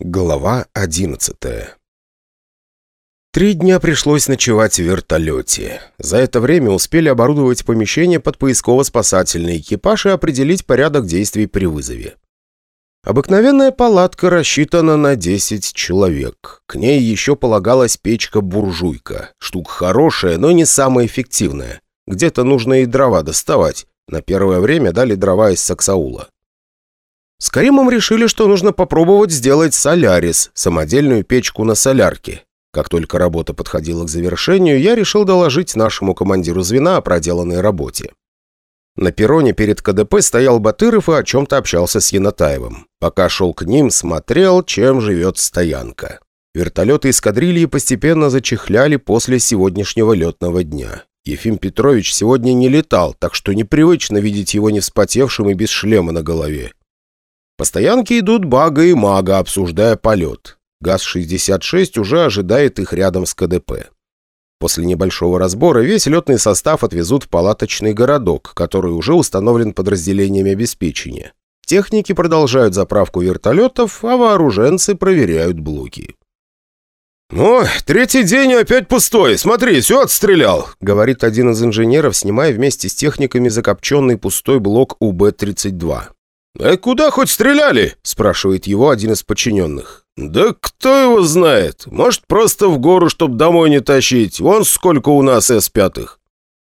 Глава одиннадцатая Три дня пришлось ночевать в вертолете. За это время успели оборудовать помещение под поисково-спасательный экипаж и определить порядок действий при вызове. Обыкновенная палатка рассчитана на 10 человек. К ней еще полагалась печка-буржуйка. Штука хорошая, но не самая эффективная. Где-то нужно и дрова доставать. На первое время дали дрова из Саксаула. С Каримом решили, что нужно попробовать сделать солярис, самодельную печку на солярке. Как только работа подходила к завершению, я решил доложить нашему командиру звена о проделанной работе. На перроне перед КДП стоял Батыров и о чем-то общался с Янатаевым. Пока шел к ним, смотрел, чем живет стоянка. Вертолеты эскадрильи постепенно зачехляли после сегодняшнего летного дня. Ефим Петрович сегодня не летал, так что непривычно видеть его не вспотевшим и без шлема на голове. По стоянке идут Бага и Мага, обсуждая полет. ГАЗ-66 уже ожидает их рядом с КДП. После небольшого разбора весь летный состав отвезут в палаточный городок, который уже установлен подразделениями обеспечения. Техники продолжают заправку вертолетов, а вооруженцы проверяют блоки. «Ну, третий день опять пустой. Смотри, все отстрелял», — говорит один из инженеров, снимая вместе с техниками закопченный пустой блок УБ-32. «А куда хоть стреляли?» – спрашивает его один из подчиненных. «Да кто его знает? Может, просто в гору, чтоб домой не тащить. Вон сколько у нас С-пятых».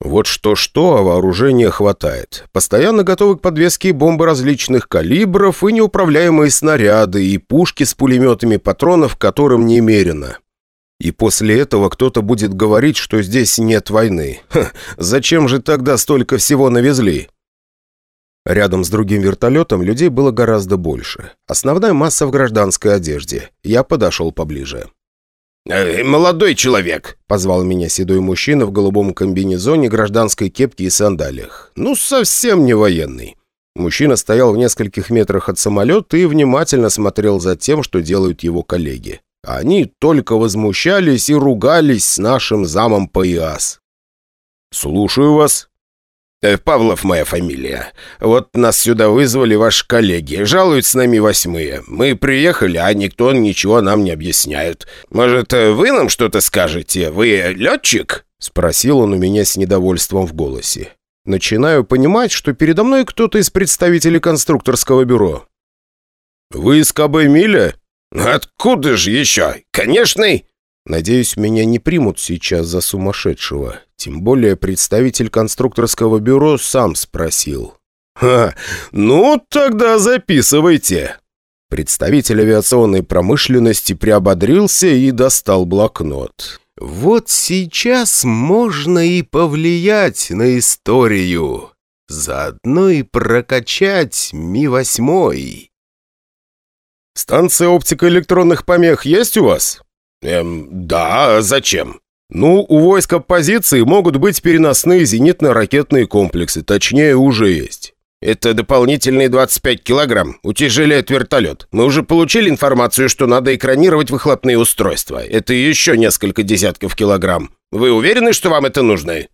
Вот что-что, а вооружения хватает. Постоянно готовы к подвеске бомбы различных калибров и неуправляемые снаряды, и пушки с пулеметами патронов, которым немерено. И после этого кто-то будет говорить, что здесь нет войны. Ха, зачем же тогда столько всего навезли? Рядом с другим вертолетом людей было гораздо больше. Основная масса в гражданской одежде. Я подошел поближе. «Э, «Молодой человек!» – позвал меня седой мужчина в голубом комбинезоне, гражданской кепке и сандалиях. «Ну, совсем не военный». Мужчина стоял в нескольких метрах от самолета и внимательно смотрел за тем, что делают его коллеги. Они только возмущались и ругались с нашим замом по. «Слушаю вас», «Павлов моя фамилия. Вот нас сюда вызвали ваши коллеги. Жалуют с нами восьмые. Мы приехали, а никто ничего нам не объясняет. Может, э, вы нам что-то скажете? Вы летчик?» Спросил он у меня с недовольством в голосе. Начинаю понимать, что передо мной кто-то из представителей конструкторского бюро. «Вы из КБ Миля?» «Откуда же еще? Конечный?» Надеюсь, меня не примут сейчас за сумасшедшего. Тем более представитель конструкторского бюро сам спросил. «Ха, ну тогда записывайте». Представитель авиационной промышленности приободрился и достал блокнот. «Вот сейчас можно и повлиять на историю. Заодно и прокачать Ми-8». «Станция оптико-электронных помех есть у вас?» «Эм, да, зачем?» «Ну, у войска позиции могут быть переносные зенитно-ракетные комплексы, точнее, уже есть». «Это дополнительные 25 килограмм. Утяжеляет вертолет. Мы уже получили информацию, что надо экранировать выхлопные устройства. Это еще несколько десятков килограмм. Вы уверены, что вам это нужно?»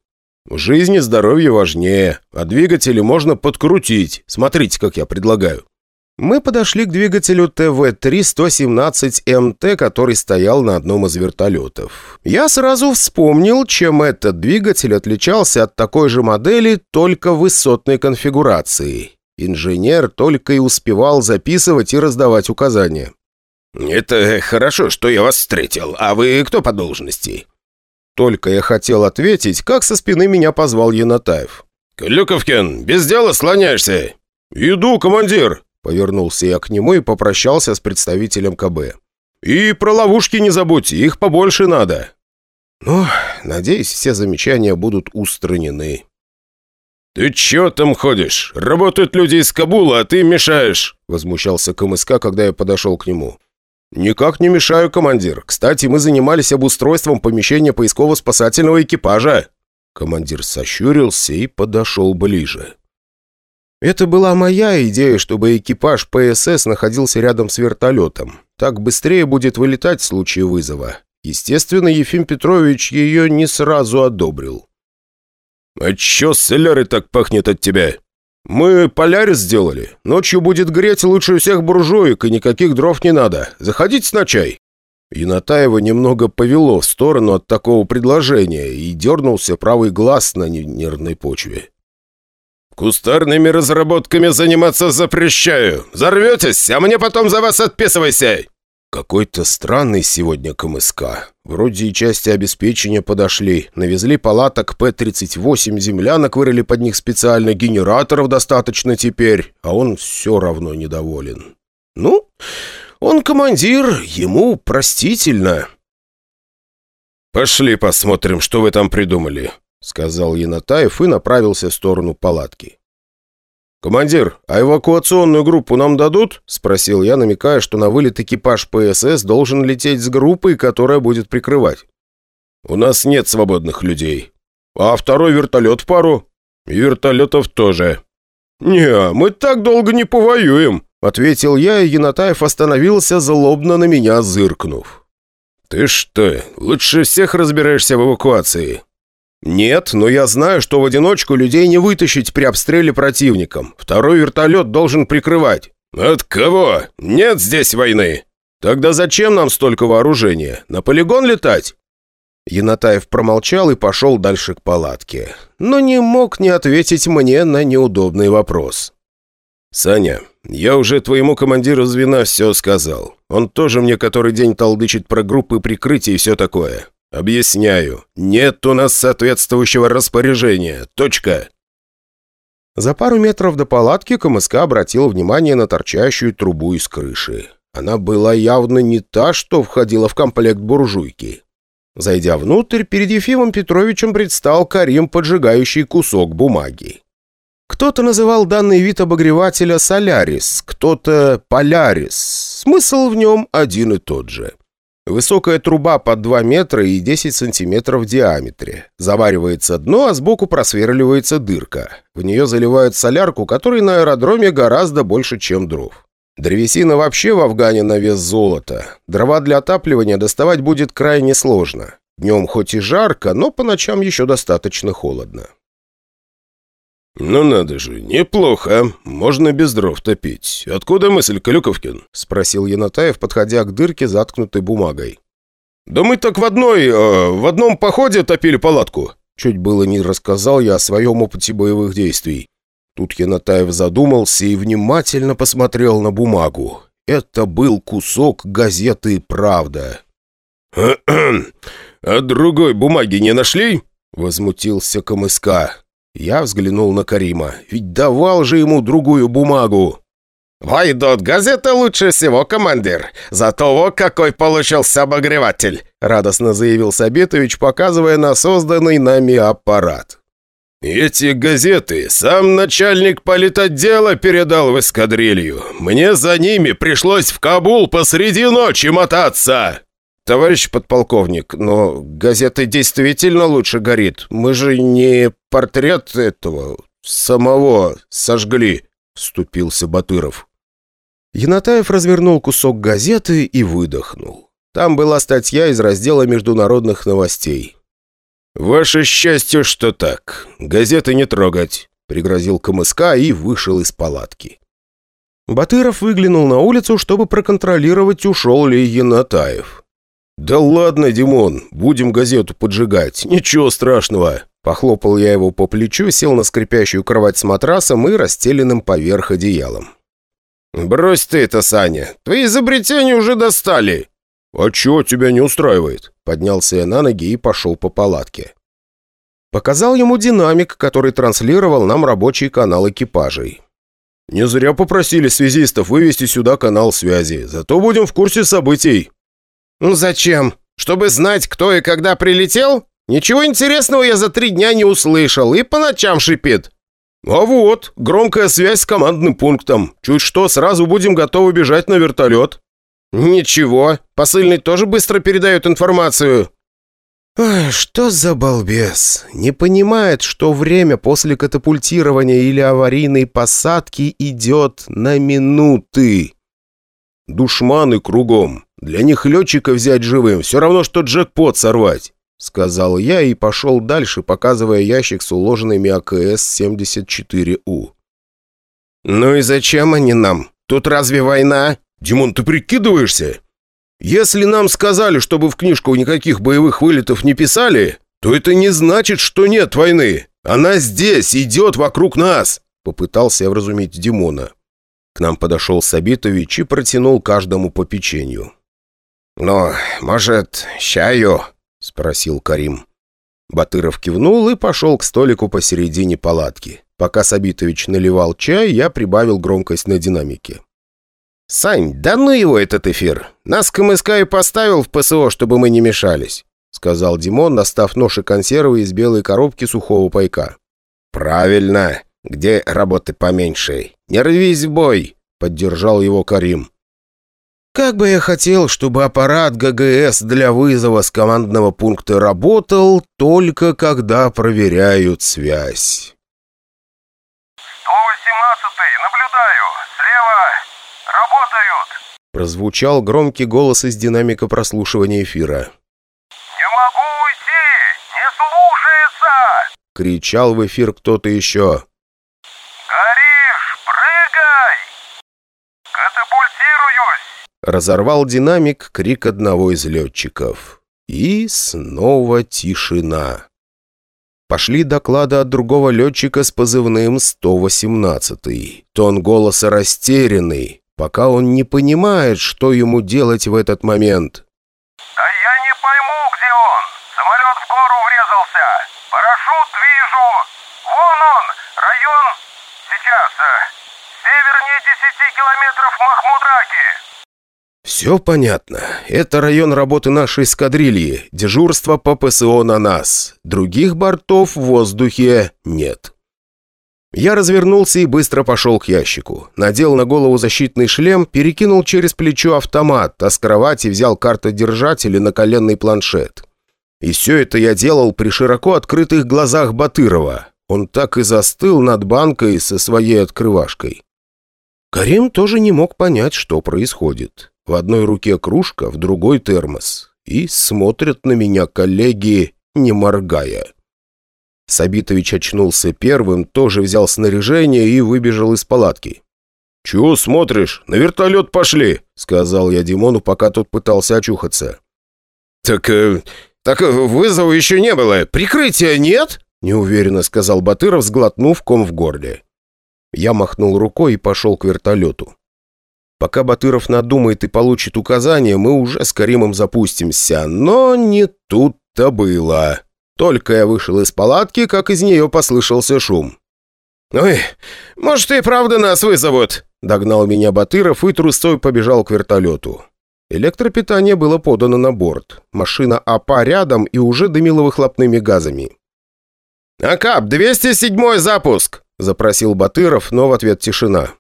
«Жизнь и здоровье важнее, а двигатели можно подкрутить. Смотрите, как я предлагаю». Мы подошли к двигателю ТВ-3-117МТ, который стоял на одном из вертолетов. Я сразу вспомнил, чем этот двигатель отличался от такой же модели, только высотной конфигурации. Инженер только и успевал записывать и раздавать указания. «Это хорошо, что я вас встретил. А вы кто по должности?» Только я хотел ответить, как со спины меня позвал Янатаев. «Клюковкин, без дела слоняешься?» «Иду, командир!» Повернулся я к нему и попрощался с представителем КБ. «И про ловушки не забудьте, их побольше надо». Ну, надеюсь, все замечания будут устранены. «Ты чё там ходишь? Работают люди из Кабула, а ты мешаешь!» Возмущался КМСК, когда я подошел к нему. «Никак не мешаю, командир. Кстати, мы занимались обустройством помещения поисково-спасательного экипажа». Командир сощурился и подошел ближе. Это была моя идея, чтобы экипаж ПСС находился рядом с вертолетом. Так быстрее будет вылетать в случае вызова. Естественно, Ефим Петрович ее не сразу одобрил. «А чё, селяры так пахнет от тебя?» «Мы полярис сделали. Ночью будет греть лучше всех буржуек, и никаких дров не надо. Заходите на чай». Янатаева немного повело в сторону от такого предложения и дернулся правый глаз на нервной почве. «Кустарными разработками заниматься запрещаю. Взорветесь, а мне потом за вас отписывайся!» Какой-то странный сегодня КМСК. Вроде и части обеспечения подошли. Навезли палаток П-38, землянок вырыли под них специально, генераторов достаточно теперь, а он все равно недоволен. Ну, он командир, ему простительно. «Пошли посмотрим, что вы там придумали», — сказал Янатаев и направился в сторону палатки. «Командир, а эвакуационную группу нам дадут?» – спросил я, намекая, что на вылет экипаж ПСС должен лететь с группой, которая будет прикрывать. «У нас нет свободных людей. А второй вертолет в пару?» «И вертолетов тоже». «Не, мы так долго не повоюем», – ответил я, и Янатаев остановился, злобно на меня зыркнув. «Ты что, лучше всех разбираешься в эвакуации?» «Нет, но я знаю, что в одиночку людей не вытащить при обстреле противником. Второй вертолет должен прикрывать». «От кого? Нет здесь войны!» «Тогда зачем нам столько вооружения? На полигон летать?» Янатаев промолчал и пошел дальше к палатке. Но не мог не ответить мне на неудобный вопрос. «Саня, я уже твоему командиру звена все сказал. Он тоже мне который день толдычит про группы прикрытия и все такое. «Объясняю. Нет у нас соответствующего распоряжения. Точка». За пару метров до палатки КМСК обратил внимание на торчащую трубу из крыши. Она была явно не та, что входила в комплект буржуйки. Зайдя внутрь, перед Ефимом Петровичем предстал Карим, поджигающий кусок бумаги. Кто-то называл данный вид обогревателя «Солярис», кто-то «Полярис». Смысл в нем один и тот же. Высокая труба под 2 метра и 10 сантиметров в диаметре. Заваривается дно, а сбоку просверливается дырка. В нее заливают солярку, которой на аэродроме гораздо больше, чем дров. Древесина вообще в Афгане на вес золота. Дрова для отапливания доставать будет крайне сложно. Днем хоть и жарко, но по ночам еще достаточно холодно. «Ну надо же, неплохо. Можно без дров топить. Откуда мысль, Калюковкин?» — спросил Янатаев, подходя к дырке, заткнутой бумагой. «Да мы так в одной... Э, в одном походе топили палатку». Чуть было не рассказал я о своем опыте боевых действий. Тут Янатаев задумался и внимательно посмотрел на бумагу. Это был кусок газеты «Правда». «А другой бумаги не нашли?» — возмутился КМСК. Я взглянул на Карима. Ведь давал же ему другую бумагу. «Вайдот, газета лучше всего, командир. За того, какой получился обогреватель», радостно заявил Сабитович, показывая на созданный нами аппарат. «Эти газеты сам начальник политотдела передал в эскадрилью. Мне за ними пришлось в Кабул посреди ночи мотаться!» «Товарищ подполковник, но газета действительно лучше горит. Мы же не портрет этого самого сожгли», — вступился Батыров. Янатаев развернул кусок газеты и выдохнул. Там была статья из раздела международных новостей. «Ваше счастье, что так. Газеты не трогать», — пригрозил КМСК и вышел из палатки. Батыров выглянул на улицу, чтобы проконтролировать, ушел ли Янатаев. «Да ладно, Димон, будем газету поджигать, ничего страшного». Похлопал я его по плечу, сел на скрипящую кровать с матрасом и расстеленным поверх одеялом. «Брось ты это, Саня, твои изобретения уже достали!» «А чего тебя не устраивает?» Поднялся я на ноги и пошел по палатке. Показал ему динамик, который транслировал нам рабочий канал экипажей. «Не зря попросили связистов вывести сюда канал связи, зато будем в курсе событий». «Ну зачем? Чтобы знать, кто и когда прилетел? Ничего интересного я за три дня не услышал и по ночам шипит». «А вот, громкая связь с командным пунктом. Чуть что, сразу будем готовы бежать на вертолет». «Ничего, посыльный тоже быстро передает информацию». Что за балбес? Не понимает, что время после катапультирования или аварийной посадки идет на минуты. Душманы кругом. Для них летчика взять живым все равно, что джекпот сорвать», — сказал я и пошел дальше, показывая ящик с уложенными АКС-74У. «Ну и зачем они нам? Тут разве война?» «Димон, ты прикидываешься? Если нам сказали, чтобы в книжку никаких боевых вылетов не писали, то это не значит, что нет войны. Она здесь, идет вокруг нас!» Попытался я вразумить Димона. К нам подошел Сабитович и протянул каждому по печенью. «Ну, может, чаю?» — спросил Карим. Батыров кивнул и пошел к столику посередине палатки. Пока Сабитович наливал чай, я прибавил громкость на динамике. «Сань, да ну его этот эфир! Нас КМСК и поставил в ПСО, чтобы мы не мешались», сказал Димон, достав нож и консервы из белой коробки сухого пайка. «Правильно! Где работы поменьше? Не рвись в бой!» поддержал его Карим. Как бы я хотел, чтобы аппарат ГГС для вызова с командного пункта работал только когда проверяют связь. 118-й, наблюдаю. Слева «Работают!» Прозвучал громкий голос из динамика прослушивания эфира. «Не могу уйти! Не слушается!» Кричал в эфир кто-то еще. Разорвал динамик крик одного из летчиков. И снова тишина. Пошли доклады от другого летчика с позывным 118. Тон голоса растерянный, пока он не понимает, что ему делать в этот момент. «Да я не пойму, где он! Самолет в гору врезался! Парашют вижу! Вон он! Район... Сейчас... Э, севернее 10 километров Махмудраки!» «Все понятно. Это район работы нашей эскадрильи. Дежурство по ПСО на нас. Других бортов в воздухе нет». Я развернулся и быстро пошел к ящику. Надел на голову защитный шлем, перекинул через плечо автомат, а с кровати взял картодержатель и наколенный планшет. И все это я делал при широко открытых глазах Батырова. Он так и застыл над банкой со своей открывашкой. Карим тоже не мог понять, что происходит. В одной руке кружка, в другой термос. И смотрят на меня коллеги, не моргая. Сабитович очнулся первым, тоже взял снаряжение и выбежал из палатки. «Чего смотришь? На вертолет пошли!» — сказал я Димону, пока тот пытался очухаться. «Так... Э, так э, вызова еще не было. Прикрытия нет?» — неуверенно сказал Батыров, сглотнув ком в горле. Я махнул рукой и пошел к вертолету. Пока Батыров надумает и получит указания, мы уже с Каримом запустимся, но не тут-то было. Только я вышел из палатки, как из нее послышался шум. «Ой, может, и правда нас вызовут?» Догнал меня Батыров и трустой побежал к вертолету. Электропитание было подано на борт. Машина АПА рядом и уже дымила выхлопными газами. «Акап, 207-й запуск!» – запросил Батыров, но в ответ тишина.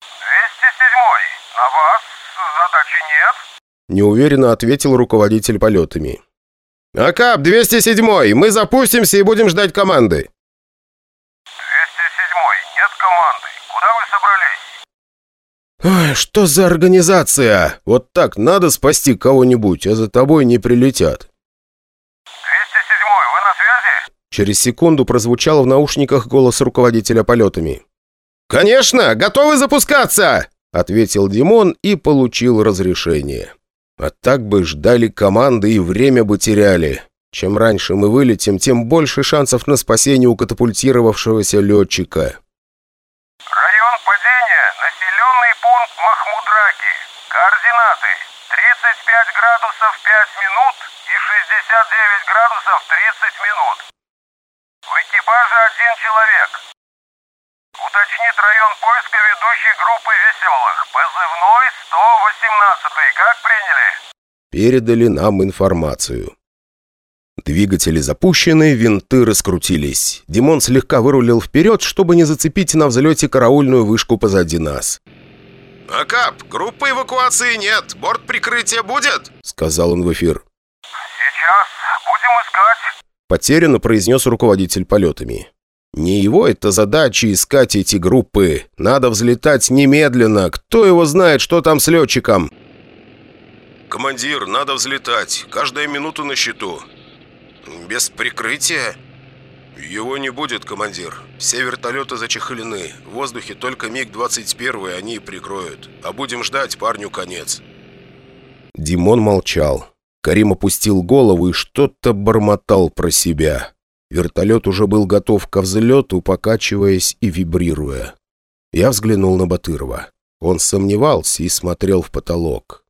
207-й, на вас задачи нет?» Неуверенно ответил руководитель полетами. «Акап, 207-й! Мы запустимся и будем ждать команды!» 207-й, нет команды. Куда вы собрались?» «Ой, что за организация? Вот так надо спасти кого-нибудь, а за тобой не прилетят». 207-й, вы на связи?» Через секунду прозвучал в наушниках голос руководителя полетами. «Конечно! Готовы запускаться!» ответил Димон и получил разрешение. А так бы ждали команды и время бы теряли. Чем раньше мы вылетим, тем больше шансов на спасение у катапультировавшегося летчика. Район падения. Населенный пункт Махмудраки. Координаты. 35 градусов 5 минут и 69 градусов 30 минут. В экипаже один человек. Уточнит район поиска ведущей группы веселых. Позывной 118. Как приняли? Передали нам информацию. Двигатели запущены, винты раскрутились. Димон слегка вырулил вперед, чтобы не зацепить на взлете караульную вышку позади нас. «Акап, группы эвакуации нет. Борт прикрытия будет?» — сказал он в эфир. «Сейчас. Будем искать», — потерянно произнес руководитель полетами. Не его это задача искать эти группы. Надо взлетать немедленно. Кто его знает, что там с летчиком? «Командир, надо взлетать. Каждая минута на счету». «Без прикрытия?» «Его не будет, командир. Все вертолеты зачехлены. В воздухе только МиГ-21 они и прикроют. А будем ждать, парню конец». Димон молчал. Карим опустил голову и что-то бормотал про себя. Вертолет уже был готов ко взлету, покачиваясь и вибрируя. Я взглянул на Батырова. Он сомневался и смотрел в потолок.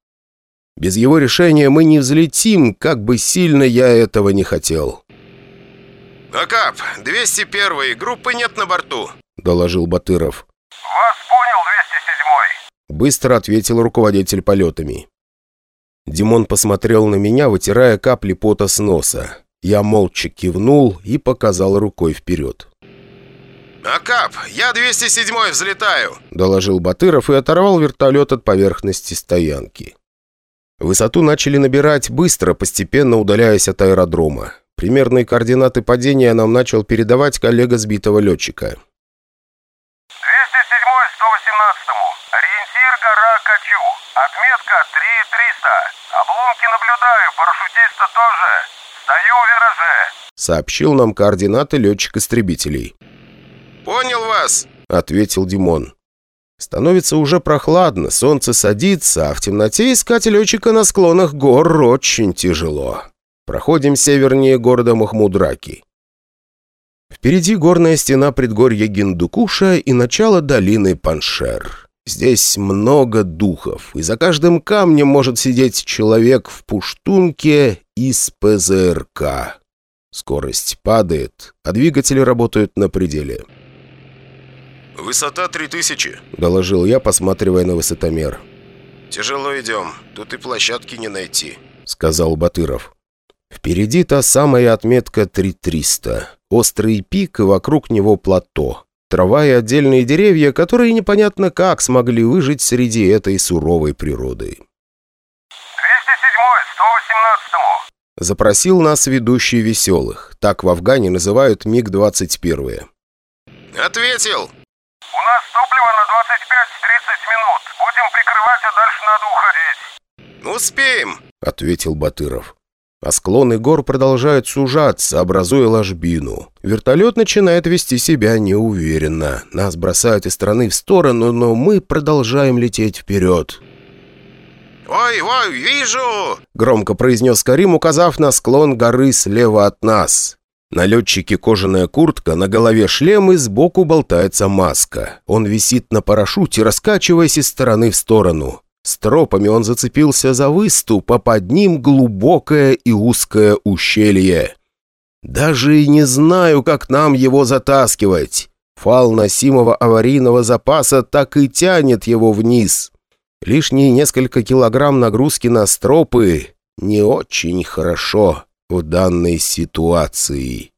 Без его решения мы не взлетим, как бы сильно я этого не хотел. «Акап, 201-й, группы нет на борту», — доложил Батыров. «Вас понял, 207-й!» Быстро ответил руководитель полетами. Димон посмотрел на меня, вытирая капли пота с носа. Я молча кивнул и показал рукой вперед. «Акап, я 207-й взлетаю!» – доложил Батыров и оторвал вертолет от поверхности стоянки. Высоту начали набирать быстро, постепенно удаляясь от аэродрома. Примерные координаты падения нам начал передавать коллега сбитого летчика. 207-й 118-му. Ориентир гора Качу. Отметка 3300. Обломки наблюдаю, парашютиста тоже. Стою в вираже. Сообщил нам координаты летчик-истребителей. «Понял вас», — ответил Димон. Становится уже прохладно, солнце садится, а в темноте искать летчика на склонах гор очень тяжело. Проходим севернее города Махмудраки. Впереди горная стена предгорья Гиндукуша и начало долины Паншер. Здесь много духов, и за каждым камнем может сидеть человек в пуштунке из ПЗРК. Скорость падает, а двигатели работают на пределе. «Высота 3000», — доложил я, посматривая на высотомер. «Тяжело идем, тут и площадки не найти», — сказал Батыров. Впереди та самая отметка 3300. Острый пик и вокруг него плато. Трава и отдельные деревья, которые непонятно как смогли выжить среди этой суровой природы. 207-й 118-му. Запросил нас ведущий веселых. Так в Афгане называют МиГ-21. «Ответил!» У нас топливо на 25-30 минут. Будем прикрывать, а дальше надо уходить. «Успеем!» — ответил Батыров. А склоны гор продолжают сужаться, образуя ложбину. Вертолет начинает вести себя неуверенно. Нас бросают из стороны в сторону, но мы продолжаем лететь вперед. «Ой, ой, вижу!» — громко произнес Карим, указав на склон горы слева от нас. На летчике кожаная куртка, на голове шлем и сбоку болтается маска. Он висит на парашюте, раскачиваясь из стороны в сторону. С тропами он зацепился за выступ, а под ним глубокое и узкое ущелье. Даже и не знаю, как нам его затаскивать. Фал носимого аварийного запаса так и тянет его вниз. Лишние несколько килограмм нагрузки на стропы не очень хорошо в данной ситуации.